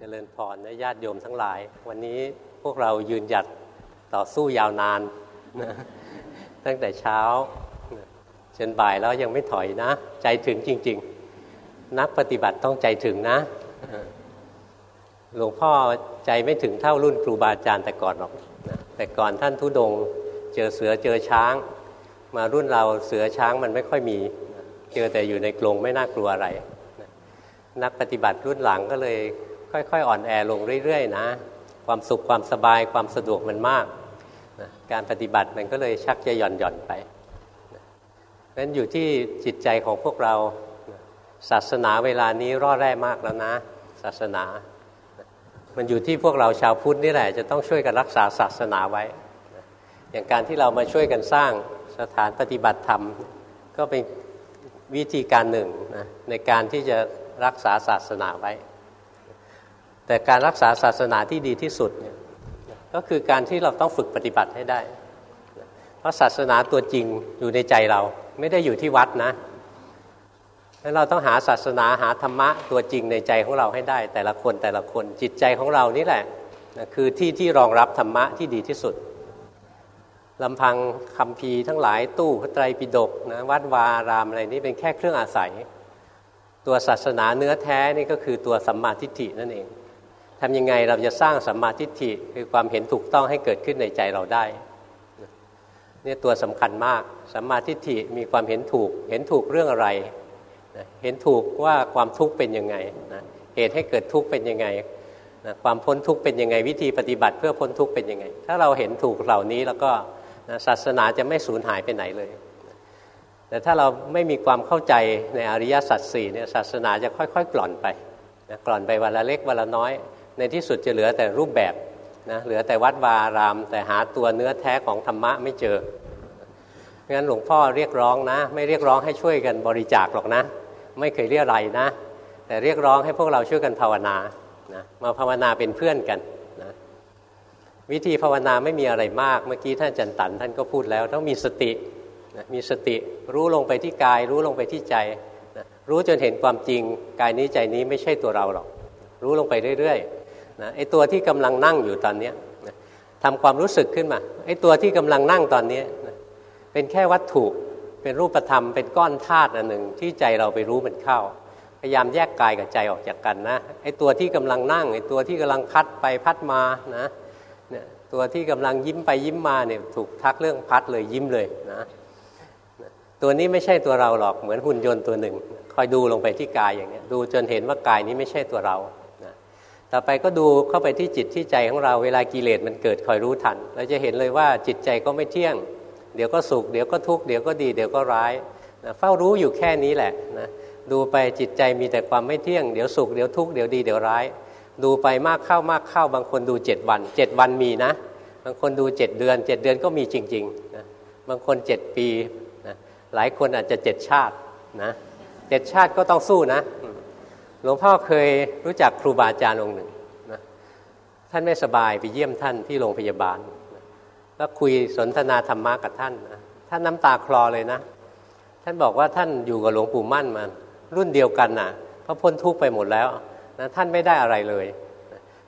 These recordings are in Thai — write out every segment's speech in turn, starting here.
เจริญพรนะญาติโยมทั้งหลาย วันนี้พวกเรายืนหยัดต่อสู้ยาวนานนะตั้งแต่เช้าจนบ่ายแล้วยังไม่ถอยนะ ใจถึงจริง ๆ นักปฏิบัติต้องใจถึงนะ หลวงพ่อใจไม่ถึงเท่ารุ่นครูบาอาจารย์แต่ก่อนหรอกนะแต่ก่อนท่านทุดงเจอเสือเจอช้าง มารุ่นเราเสือช้างมันไม่ค่อยมี เจอแต่อยู่ในกรงไม่น่ากลัวอะไร นักปฏิบัติรุ่นหลังก็เลย ค่อยๆ อ่อนแอลงเรื่อยๆนะ ความสุขความสบายความสะดวกมันมากนะการปฏิบัติมันก็เลยชักจะหย่อนหย่อนไปนั้นอยู่ที่จิตใจของพวกเราศาสนาเวลานี้ร่อแร่มากแล้วนะ ศาสนา มันอยู่ที่พวกเราชาวพุทธนี่แหละ จะต้องช่วยกันรักษาศาสนาไว้ อย่างการที่เรามาช่วยกันสร้างสถานปฏิบัติธรรม ก็เป็นวิธีการหนึ่งนะในการที่จะรักษาศาสนาไว้ แต่การรักษาศาสนาที่ดีที่สุดเนี่ยก็คือการที่เราต้องฝึกปฏิบัติให้ได้ เพราะศาสนาตัวจริงอยู่ในใจเราไม่ได้อยู่ที่วัดนะแล้วเราต้องหาศาสนาหาธรรมะตัวจริงในใจของเราให้ได้ แต่ละคนแต่ละคนจิตใจของเรานี่แหละคือที่ที่รองรับธรรมะที่ดีที่สุดลำพังคำพีทั้งหลายตู้พระไตรปิฎกนะวัดวารามอะไรนี้เป็นแค่เครื่องอาศัย ตัวศาสนาเนื้อแท้นี่ก็คือตัวสัมมาทิฏฐินั่นเอง ทำยังไงเราจะสร้างสัมมาทิฏฐิคือความเห็นถูกต้องให้เกิดขึ้นในใจเราได้เนี่ยตัวสำคัญมากสัมมาทิฏฐิมีความเห็นถูก เห็นถูกเรื่องอะไร เห็นถูกว่าความทุกข์เป็นยังไงนะเหตุให้เกิดทุกข์เป็นยังไงนะความพ้นทุกข์เป็นยังไง วิธีปฏิบัติเพื่อพ้นทุกข์เป็นยังไง ถ้าเราเห็นถูกเหล่านี้แล้วก็นะศาสนาจะไม่สูญหายไปไหนเลย แต่ถ้าเราไม่มีความเข้าใจในอริยสัจสี่เนี่ยศาสนาจะค่อยๆ กล่อนไปนะกล่อนไปวันละเล็กวันละน้อย ในที่สุดจะเหลือแต่รูปแบบนะเหลือแต่วัดวาราม แต่หาตัวเนื้อแท้ของธรรมะไม่เจอเพราะงั้นหลวงพ่อเรียกร้องนะ ไม่เรียกร้องให้ช่วยกันบริจาคหรอกนะ ไม่เคยเรียกอะไรนะ แต่เรียกร้องให้พวกเราช่วยกันภาวนานะมาภาวนาเป็นเพื่อนกันนะวิธีภาวนาไม่มีอะไรมาก เมื่อกี้ท่านจันตันท่านก็พูดแล้วต้องมีสตินะมีสติรู้ลงไปที่กาย รู้ลงไปที่ใจนะรู้จนเห็นความจริง กายนี้ใจนี้ไม่ใช่ตัวเราหรอก รู้ลงไปเรื่อยๆ นะไอ้ตัวที่กำลังนั่งอยู่ตอนนี้นะทำความรู้สึกขึ้นมาไอ้ตัวที่กำลังนั่งตอนนี้นะเป็นแค่วัตถุเป็นรูปธรรมเป็นก้อนธาตุอันหนึ่งที่ใจเราไปรู้มันเข้า พยายามแยกกายกับใจออกจากกันนะไอ้ตัวที่กำลังนั่งไอ้ตัวที่กำลังพัดไปพัดมานะเนี่ยตัวที่กำลังยิ้มไปยิ้มมาเนี่ยถูกทักเรื่องพัดเลยยิ้มเลยนะตัวนี้ไม่ใช่ตัวเราหรอกเหมือนหุ่นยนต์ตัวหนึ่ง คอยดูลงไปที่กายอย่างนี้ดูจนเห็นว่ากายนี้ไม่ใช่ตัวเรา ต่อไปก็ดูเข้าไปที่จิตที่ใจของเราเวลากิเลสมันเกิดคอยรู้ทัน เราจะเห็นเลยว่าจิตใจก็ไม่เที่ยง เดี๋ยวก็สุขเดี๋ยวก็ทุกข์เดี๋ยวก็ดีเดี๋ยวก็ร้ายนะเฝ้ารู้อยู่แค่นี้แหละนะดูไปจิตใจมีแต่ความไม่เที่ยงเดี๋ยวสุขเดี๋ยวทุกข์เดี๋ยวดีเดี๋ยวร้าย ดูไปมากเข้ามากเข้า บางคนดูเจ็ดวันเจ็ดวันมีนะ บางคนดูเจ็ดเดือนเจ็ดเดือนก็มีจริงๆนะบางคนเจ็ดปีนะหลายคนอาจจะเจ็ดชาตินะเจ็ดชาติก็ต้องสู้นะ หลวงพ่อเคยรู้จักครูบาอาจารย์องค์หนึ่งนะท่านไม่สบายไปเยี่ยมท่านที่โรงพยาบาลแล้วคุยสนทนาธรรมะกับท่านนะท่านน้ำตาคลอเลยนะ ท่านบอกว่าท่านอยู่กับหลวงปู่มั่นมารุ่นเดียวกันนะเพราะพ้นทุกข์ไปหมดแล้วนะท่านไม่ได้อะไรเลย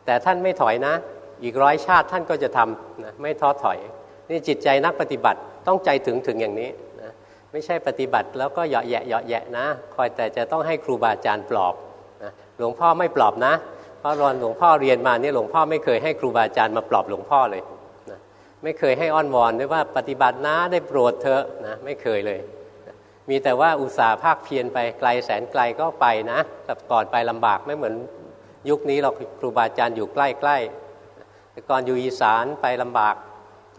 แต่ท่านไม่ถอยนะ อีกร้อยชาติท่านก็จะทำนะไม่ท้อถอย นี่จิตใจนักปฏิบัติต้องใจถึงถึงอย่างนี้นะไม่ใช่ปฏิบัติแล้วก็เหยาะแยะเหยาะแยะนะ คอยแต่จะต้องให้ครูบาอาจารย์ปลอบ หลวงพ่อไม่ปลอบนะ เพราะรอนหลวงพ่อเรียนมาเนี่ยหลวงพ่อไม่เคยให้ครูบาอาจารย์มาปลอบหลวงพ่อเลยนะไม่เคยให้อ้อนวอนด้วยว่าปฏิบัตินะได้โปรดเถอะนะไม่เคยเลยนะมีแต่ว่าอุตสาห์ภาคเพียรไปไกลแสนไกลก็ไปนะแต่ก่อนไปลำบากไม่เหมือนยุคนี้เราครูบาอาจารย์อยู่ใกล้ๆแต่ก่อนอยู่อีสานไปลำบาก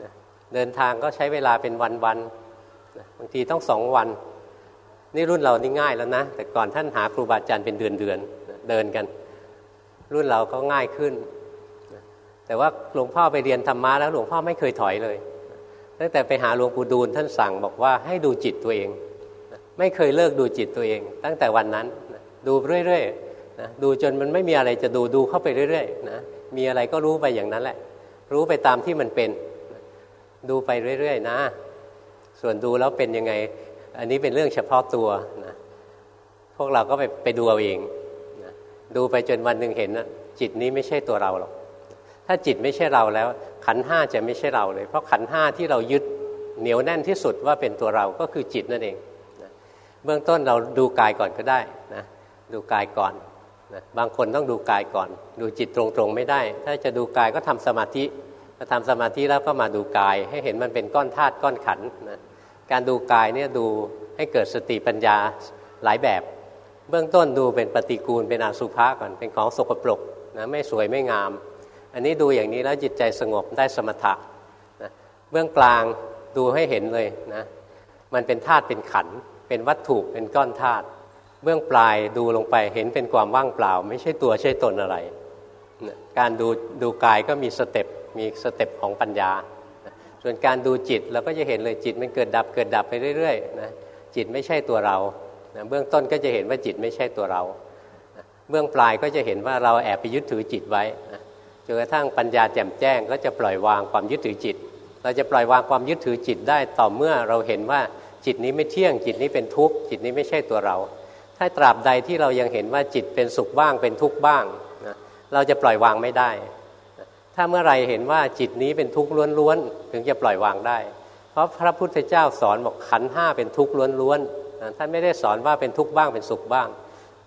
นะเดินทางก็ใช้เวลาเป็นวันๆนะบางทีต้องสองวัน นี่รุ่นเรานี่ง่ายแล้วนะ แต่ก่อนท่านหาครูบาอาจารย์เป็นเดือน เดินกัน รุ่นเราก็ง่ายขึ้น แต่ว่าหลวงพ่อไปเรียนธรรมะแล้วหลวงพ่อไม่เคยถอยเลย ตั้งแต่ไปหาหลวงปู่ดูลท่านสั่งบอกว่าให้ดูจิตตัวเอง ไม่เคยเลิกดูจิตตัวเอง ตั้งแต่วันนั้นดูเรื่อยๆนะดูจนมันไม่มีอะไรจะดูดูเข้าไปเรื่อยๆนะมีอะไรก็รู้ไปอย่างนั้นแหละ รู้ไปตามที่มันเป็น ดูไปเรื่อยๆนะ ส่วนดูแล้วเป็นยังไง อันนี้เป็นเรื่องเฉพาะตัวนะพวกเราก็ไปไปดูเอาเอง ดูไปจนวันหนึ่งเห็นนะจิตนี้ไม่ใช่ตัวเราหรอกถ้าจิตไม่ใช่เราแล้ว ขันห้าจะไม่ใช่เราเลย เพราะขันห้าที่เรายึดเหนียวแน่นที่สุดว่าเป็นตัวเราก็คือจิตนั่นเองนะเบื้องต้นเราดูกายก่อนก็ได้นะดูกายก่อนนะบางคนต้องดูกายก่อน ดูจิตตรงๆไม่ได้ ถ้าจะดูกายก็ทำสมาธิพอทำสมาธิแล้วก็มาดูกาย ให้เห็นมันเป็นก้อนธาตุก้อนขันนะการดูกายเนี่ยดูให้เกิดสติปัญญาหลายแบบ เบื้องต้นดูเป็นปฏิกูลเป็นอสุภะก่อนเป็นของสกปรกนะไม่สวยไม่งาม อันนี้ดูอย่างนี้แล้วจิตใจสงบได้สมถะนะเบื้องกลางดูให้เห็นเลยนะมันเป็นธาตุเป็นขัน เป็นวัตถุเป็นก้อนธาตุเบื้องปลายดูลงไปเห็นเป็นความว่างเปล่า ไม่ใช่ตัวใช่ตนอะไรนะการดูดูกายก็มี step มี step ของปัญญาส่วนการดูจิตเราก็จะเห็นเลยจิตมันเกิดดับเกิดดับไปเรื่อยๆนะจิตไม่ใช่ตัวเรา นะเบื้องต้นก็จะเห็นว่าจิตไม่ใช่ตัวเรานะเบื้องปลายก็จะเห็นว่าเราแอบไปยึดถือจิตไว้นะจนกระทั่งปัญญาแจ่มแจ้งก็จะปล่อยวางความยึดถือจิต เราจะปล่อยวางความยึดถือจิตได้ต่อเมื่อเราเห็นว่าจิตนี้ไม่เที่ยงจิตนี้เป็นทุกข์จิตนี้ไม่ใช่ตัวเรา ถ้าตราบใดที่เรายังเห็นว่าจิตเป็นสุขบ้างเป็นทุกข์บ้างนะเราจะปล่อยวางไม่ได้ ถ้าเมื่อไรเห็นว่าจิตนี้เป็นทุกข์ล้วนๆถึงจะปล่อยวางได้ เพราะพระพุทธเจ้าสอนบอกขันห้าเป็นทุกข์ล้วนๆ ท่านไม่ได้สอนว่าเป็นทุกข์บ้างเป็นสุขบ้าง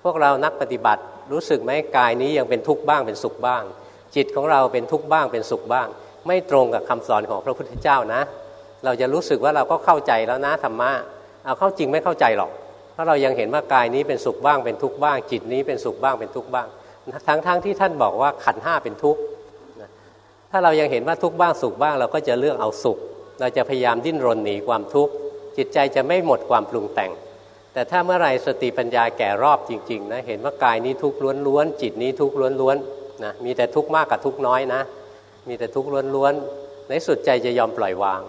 พวกเรานักปฏิบัติรู้สึกไหมกายนี้ยังเป็นทุกข์บ้างเป็นสุขบ้าง จิตของเราเป็นทุกข์บ้างเป็นสุขบ้าง ไม่ตรงกับคำสอนของพระพุทธเจ้านะ เราจะรู้สึกว่าเราก็เข้าใจแล้วนะธรรมะเอาเข้าจริงไม่เข้าใจหรอก เพราะเรายังเห็นว่ากายนี้เป็นสุขบ้างเป็นทุกข์บ้าง จิตนี้เป็นสุขบ้างเป็นทุกข์บ้าง ทั้งๆทที่ท่านบอกว่าขันห้าเป็นทุกข์ถ้าเรายังเห็นว่าทุกข์บ้างสุขบ้าง เราก็จะเลือกเอาสุข เราจะพยายามดิ้นรนหนีความทุกข์ จิตใจจะไม่หมดความปรุงแต่ง แต่ถ้าเมื่อไรสติปัญญาแก่รอบจริงๆนะเห็นว่ากายนี้ทุกข์ล้วนๆจิตนี้ทุกข์ล้วนๆนะมีแต่ทุกข์มากกับทุกข์น้อยนะ มีแต่ทุกข์ล้วนๆในสุดใจจะยอมปล่อยวาง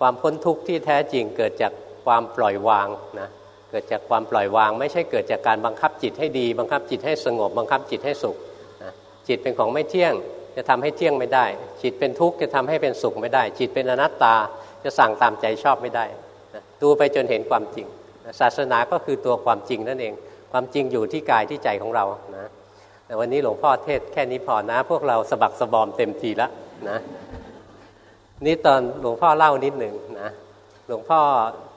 ความพ้นทุกข์ที่แท้จริงเกิดจากความปล่อยวางนะเกิดจากความปล่อยวาง ไม่ใช่เกิดจากการบังคับจิตให้ดี บังคับจิตให้สงบ บังคับจิตให้สุขนะจิตเป็นของไม่เที่ยงจะทำให้เที่ยงไม่ได้ จิตเป็นทุกข์จะทำให้เป็นสุขไม่ได้ จิตเป็นอนัตตาจะสั่งตามใจชอบไม่ได้ ดูไปจนเห็นความจริง ศาสนาก็คือตัวความจริงนั่นเอง ความจริงอยู่ที่กายที่ใจของเรานะแต่วันนี้หลวงพ่อเทศแค่นี้พอนะ พวกเราสบักสบอมเต็มทีแล้วนะนี่ตอนหลวงพ่อเล่านิดหนึ่งนะหลวงพ่อ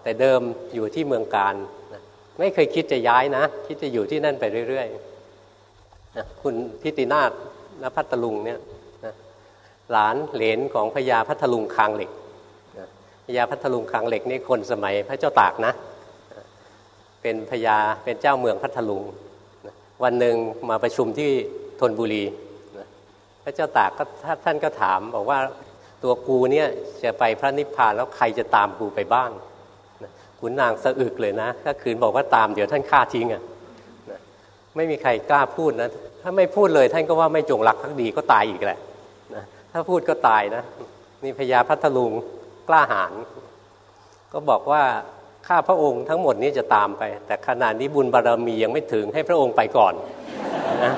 แต่เดิมอยู่ที่เมืองการนะไม่เคยคิดจะย้ายนะ คิดจะอยู่ที่นั่นไปเรื่อยๆนะคุณทิตินาถนพัทลุงเนี่ยนะหลานเหลนของพญาพัทลุงคางเหล็ก พญาพัทลุงคางเหล็กนี่คนสมัยพระเจ้าตากนะ เป็นพญาเป็นเจ้าเมืองพัทลุง วันหนึ่งมาประชุมที่ธนบุรี พระเจ้าตากก็ท่านก็ถามบอกว่าตัวกูเนี่ยจะไปพระนิพพานแล้วใครจะตามกูไปบ้างขุนนางสะอึกเลยนะ ถ้าคืนบอกว่าตามเดี๋ยวท่านฆ่าทิ้งอะ่ะไม่มีใครกล้าพูดนะ ถ้าไม่พูดเลยท่านก็ว่าไม่จงรักภักดีก็ตายอีกแหละนะถ้าพูดก็ตายนะ นี่พญาพัทลุง ล้าหาญก็บอกว่าข้าพระองค์ทั้งหมดนี้จะตามไป แต่ขณะนี้บุญบารรมียังไม่ถึงให้พระองค์ไปก่อนนะ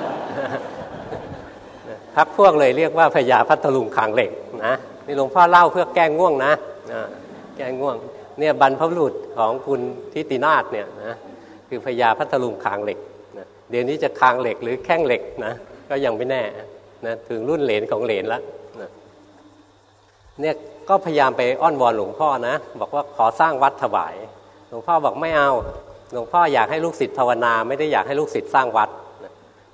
พักพวกเลยเรียกว่าพญาพัทลุงขางเหล็กนะนี่หลวงพ่อเล่าเพื่อแก้ง่วงนะแก้ง่วงเนี่ยบรรพบุรุษของคุณทิตินาถเนี่ยนะคือพญาพัทลุงขางเหล็กเดี๋ยวนี้จะคางเหล็กหรือแข้งเหล็กนะก็ยังไม่แน่นะถึงรุ่นเหรนของเหรนแล้วนะเนี่ย ก็พยายามไปอ้อนวอนหลวงพ่อนะ บอกว่าขอสร้างวัดถวาย หลวงพ่อบอกไม่เอา หลวงพ่ออยากให้ลูกศิษย์ภาวนา ไม่ได้อยากให้ลูกศิษย์สร้างวัด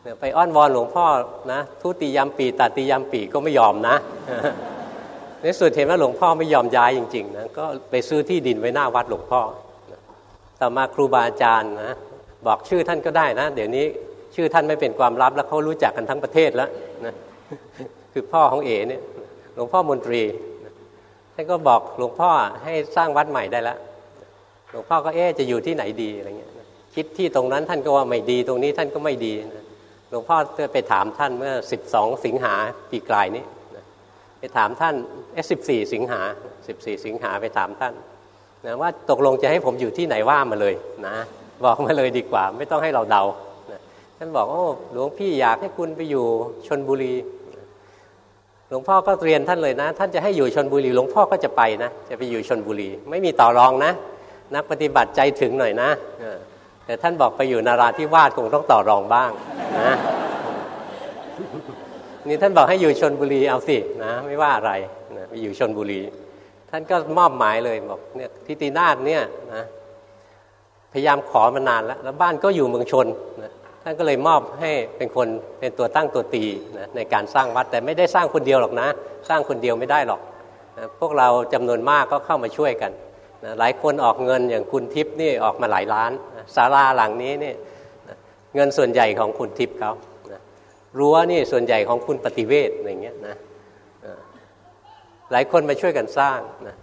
เนี่ยไปอ้อนวอนหลวงพ่อนะทุติยามปีตติยามปีก็ไม่ยอมนะในสุดเห็นว่าหลวงพ่อไม่ยอมย้ายจริงๆนะก็ไปซื้อที่ดินไว้หน้าวัดหลวงพ่อต่อมาครูบาอาจารย์นะบอกชื่อท่านก็ได้นะ เดี๋ยวนี้ชื่อท่านไม่เป็นความลับแล้วเขารู้จักกันทั้งประเทศแล้วนะคือพ่อของเอ๋เนี่ยหลวงพ่อมนตรี ท่านก็บอกหลวงพ่อให้สร้างวัดใหม่ได้แล้วหลวงพ่อก็เอ๊จะอยู่ที่ไหนดีอะไรเงี้ยคิดที่ตรงนั้นท่านก็ว่าไม่ดีตรงนี้ท่านก็ไม่ดีหลวงพ่อไปถามท่านเมื่อสิบสองสิงหาปีกลายนี้ไปถามท่านเอสิบสี่สิงหาสิบสี่สิงหาไปถามท่านนะว่าตกลงจะให้ผมอยู่ที่ไหนว่ามาเลยนะบอกมาเลยดีกว่า ไม่ต้องให้เราเดาท่านบอกโอ้หลวงพี่อยากให้คุณไปอยู่ชนบุรี หลวงพ่อก็เรียนท่านเลยนะ ท่านจะให้อยู่ชนบุรีหลวงพ่อก็จะไปนะ จะไปอยู่ชนบุรี ไม่มีต่อรองนะ นักปฏิบัติใจถึงหน่อยนะแต่ท่านบอกไปอยู่นาราธิวาสคงต้องต่อรองบ้างนะนี่ท่านบอกให้อยู่ชนบุรีเอาสินะไม่ว่าอะไรนะไปอยู่ชนบุรี ท่านก็มอบหมายเลยบอกเนี่ยทิตินาศเนี่ยนะพยายามขอมานานแล้วแล้วบ้านก็อยู่เมืองชนนะานก็เลยมอบให้เป็นคนเป็นตัวตั้งตัวตีนะในการสร้างวัดแต่ไม่ได้สร้างคนเดียวหรอกนะ สร้างคนเดียวไม่ได้หรอกนะพวกเราจำนวนมากก็เข้ามาช่วยกันนะหลายคนออกเงินอย่างคุณทิพย์นี่ออกมาหลายล้านนะศาลาหลังนี้นี่นะเงินส่วนใหญ่ของคุณทิพย์เขานะรั้วนี่ส่วนใหญ่ของคุณปฏิเวทอย่างเงี้ยนะหลายคนมาช่วยกันสร้างนะ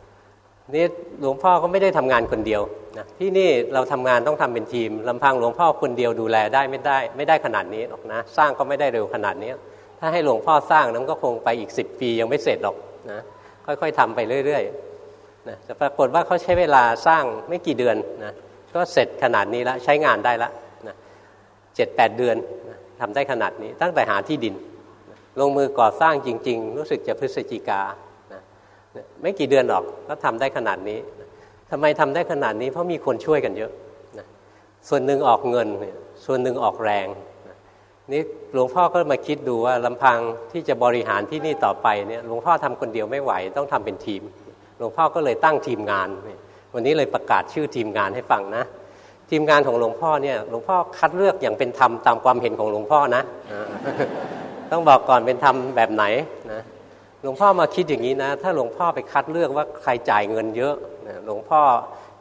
นี่หลวงพ่อก็ไม่ได้ทำงานคนเดียวนะที่นี่เราทำงานต้องทำเป็นทีมลำพังหลวงพ่อคนเดียวดูแลได้ไม่ได้ ไม่ได้ขนาดนี้หรอกนะ สร้างก็ไม่ได้เร็วขนาดนี้ ถ้าให้หลวงพ่อสร้างนั้นก็คงไปอีกสิบปียังไม่เสร็จหรอกนะค่อยๆทำไปเรื่อยๆนะแต่ปรากฏว่าเขาใช้เวลาสร้างไม่กี่เดือนนะก็เสร็จขนาดนี้แล้วใช้งานได้แล้วนะเจ็ดแปดเดือนนะทำได้ขนาดนี้ตั้งแต่หาที่ดิน ลงมือก่อสร้างจริง ๆ รู้สึกจะพฤศจิกา ไม่กี่เดือนหรอกก็ทำได้ขนาดนี้ทำไมทำได้ขนาดนี้ เพราะมีคนช่วยกันเยอะนะส่วนหนึ่งออกเงิน ส่วนหนึ่งออกแรงนี่หลวงพ่อก็มาคิดดูว่าลำพังที่จะบริหารที่นี่ต่อไปเนี่ยหลวงพ่อทำคนเดียวไม่ไหว ต้องทำเป็นทีม หลวงพ่อก็เลยตั้งทีมงาน วันนี้เลยประกาศชื่อทีมงานให้ฟังนะ ทีมงานของหลวงพ่อเนี่ยหลวงพ่อคัดเลือกอย่างเป็นธรรมตามความเห็นของหลวงพ่อนะ ต้องบอกก่อนเป็นธรรมแบบไหน หลวงพ่อมาคิดอย่างนี้นะ ถ้าหลวงพ่อไปคัดเลือกว่าใครจ่ายเงินเยอะหลวงพ่อ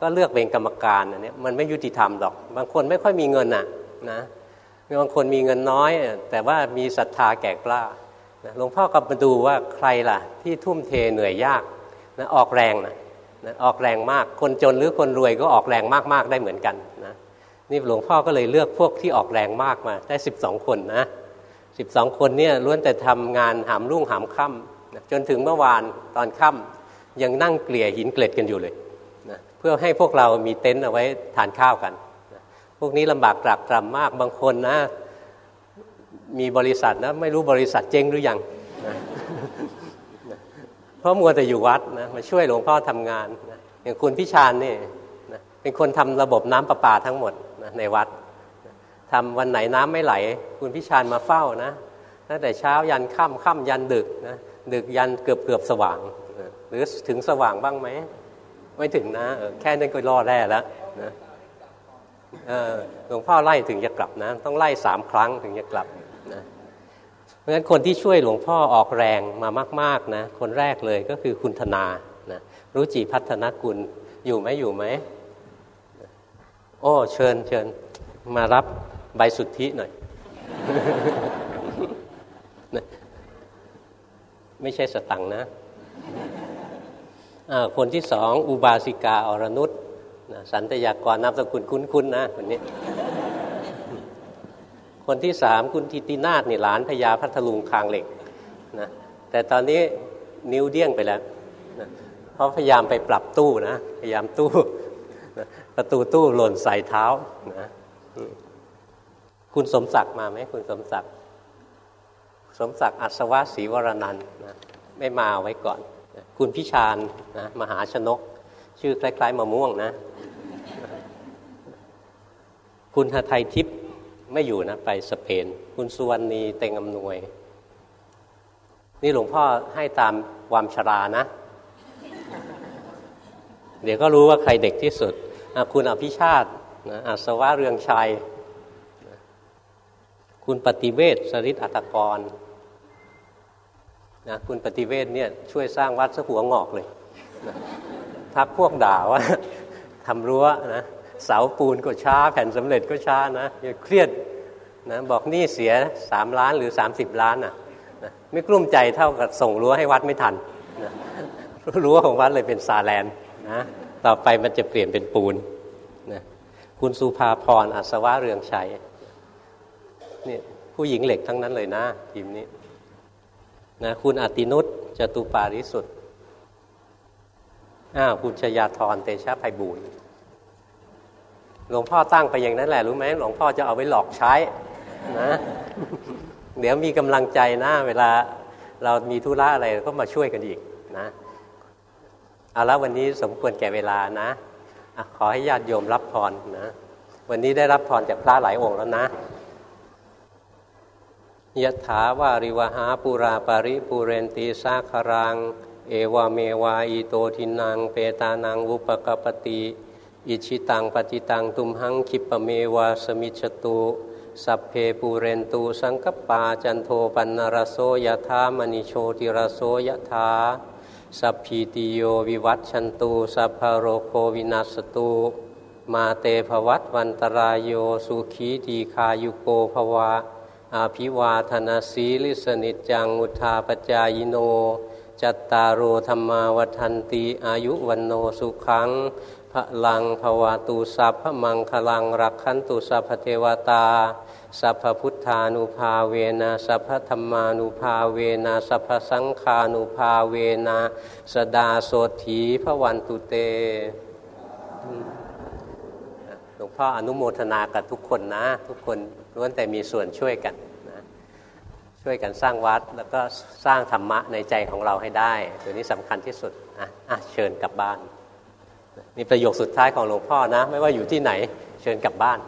ก็เลือกเป็นกรรมการอันนี้มันไม่ยุติธรรมหรอก บางคนไม่ค่อยมีเงินน่ะนะบางคนมีเงินน้อย แต่ว่ามีศรัทธาแก่กล้าหลวงพ่อก็มาดูว่าใครล่ะ ที่ทุ่มเทเหนื่อยยากนะออกแรงนะนะออกแรงมากคนจนหรือคนรวยก็ออกแรงมากๆได้เหมือนกันนะนี่หลวงพ่อก็เลยเลือกพวกที่ออกแรงมากมาได้สิบสองคนนะสิบสองคนเนี่ยล้วนแต่ทำงานหามรุ่งหามค่ำ จนถึงเมื่อวานตอนค่ำยังนั่งเกลี่ยหินเกล็ดกันอยู่เลยนะเพื่อให้พวกเรามีเต็นท์เอาไว้ทานข้าวกันนะพวกนี้ลำบากตรากตรำมากบางคนนะ มีบริษัทนะไม่รู้บริษัทเจ๊งหรือยังนะเพราะมัวแต่อยู่วัดนะมาช่วยหลวงพ่อทำงานนะอย่างคุณพิชานนี่นะเป็นคนทำระบบน้ำประปาทั้งหมดนะในวัดทำวันไหนน้ำไม่ไหล คุณพิชานมาเฝ้านะตั้งแต่เช้ายันค่ำค่ำยันดึกนะ ดึกยันเกือบเกือบสว่าง หรือถึงสว่างบ้างไหม ไม่ถึงนะ แค่นั้นก็รอดแร่แล้วนะหลวงพ่อไล่ถึงจะกลับนะ ต้องไล่สามครั้งถึงจะกลับนะเพราะฉะนั้นคนที่ช่วยหลวงพ่อออกแรงมามากๆนะ คนแรกเลยก็คือคุณธนานะรู้จีพัฒนกุลอยู่ไหมอยู่ไหมโอ้เชิญเชิญมารับใบสุทธิหน่อย ไม่ใช่สตังนะคนที่สองอุบาสิกาอรนุษสันตยากรนามสกุลคุ้นๆนะคนนี้ คนที่สามคุณทิตินาศนี่หลานพญาพัทลุงคางเหล็กนะแต่ตอนนี้นิ้วเดี้ยงไปแล้วนะเพราะพยายามไปปรับตู้นะพยายามตู้นะประตูตู้หล่นใส่เท้านะคุณสมศักดิ์มาไหมคุณสมศักดิ์ สมศักดิ์อัศวะศรีวรนันนะไม่มาไว้ก่อนคุณพิชานนะมหาชนก ชื่อคล้าย ๆมะม่วงนะ คุณหไทยทิพย์ไม่อยู่นะ ไปสเปน คุณสุวรรณีเต็งอำนวย นี่หลวงพ่อให้ตามความชรานะ เดี๋ยวก็รู้ว่าใครเด็กที่สุด คุณอภิชาตินะอัศวะเรืองชัย คุณปฏิเวศสริตอัตกร นะคุณปฏิเวทเนี่ยช่วยสร้างวัดสหัวงอกเลยนะพักพวกด่าว่าทำรั้วนะเสาปูนก็ช้า แผ่นสำเร็จก็ช้านะเครียดนะบอกนี่เสียสามล้านหรือสามสิบล้านนะนะไม่กลุ้มใจเท่ากับส่งรั้วให้วัดไม่ทันนะรั้วของวัดเลยเป็นซาแลนนะต่อไปมันจะเปลี่ยนเป็นปูนนะคุณสุภาพรอัศวะเรืองชัยนี่ผู้หญิงเหล็กทั้งนั้นเลยนะทีมนี้ นะคุณอตินุตจตุปาริสุทธิ์อ้าวคุณชยาธรเตชะไพบูลหลวงพ่อตั้งไปอย่างนั้นแหละรู้ไหมหลวงพ่อจะเอาไว้หลอกใช้นะเดี๋ยวมีกำลังใจนะ เวลาเรามีธุระอะไรก็มาช่วยกันอีกนะเอาละวันนี้สมควรแก่เวลานะอะขอให้ญาติโยมรับพรนะ วันนี้ได้รับพรจากพระหลายองค์แล้วนะ ยะถาวาริวหาปุราปาริปุเรนตีสาครัง เอวเมวาอิโตทินัง เปตานังวุปกปติอิชิตังปฏิตังตุมหังคิปเมวาสมิจตุสัพเพปูเรนตูสังกปาจันโทปันนรโสยธามณิโชติรโสยธาสัพพีติโยวิวัตชันตูสัพพโรโควินัสตูมาเตภวัตวันตรายโยสุขีทีคายุโกภวะ อาภิวาธนาสีลิสนิจังมุทาปจายโน จัตตารโอธรรมาวันติอายุวันโนสุขังพระลังภวาตูสัพพมังคลังรักขันตุสัพเทวตา สัพพพุทธานุภาเวนะสัพพธรรมานุภาเวนะสัพพสังฆานุภาเวนะสดาโสถีพระวันตุเตหลวงพ่ออนุโมทนากับทุกคนนะ ทุกคน ล้วนแต่มีส่วนช่วยกันนะช่วยกันสร้างวัดแล้วก็สร้างธรรมะในใจของเราให้ได้ ตัวนี้สำคัญที่สุดอะะเชิญกลับบ้านนี่ประโยคสุดท้ายของหลวงพ่อนะ ไม่ว่าอยู่ที่ไหน เชิญกลับบ้าน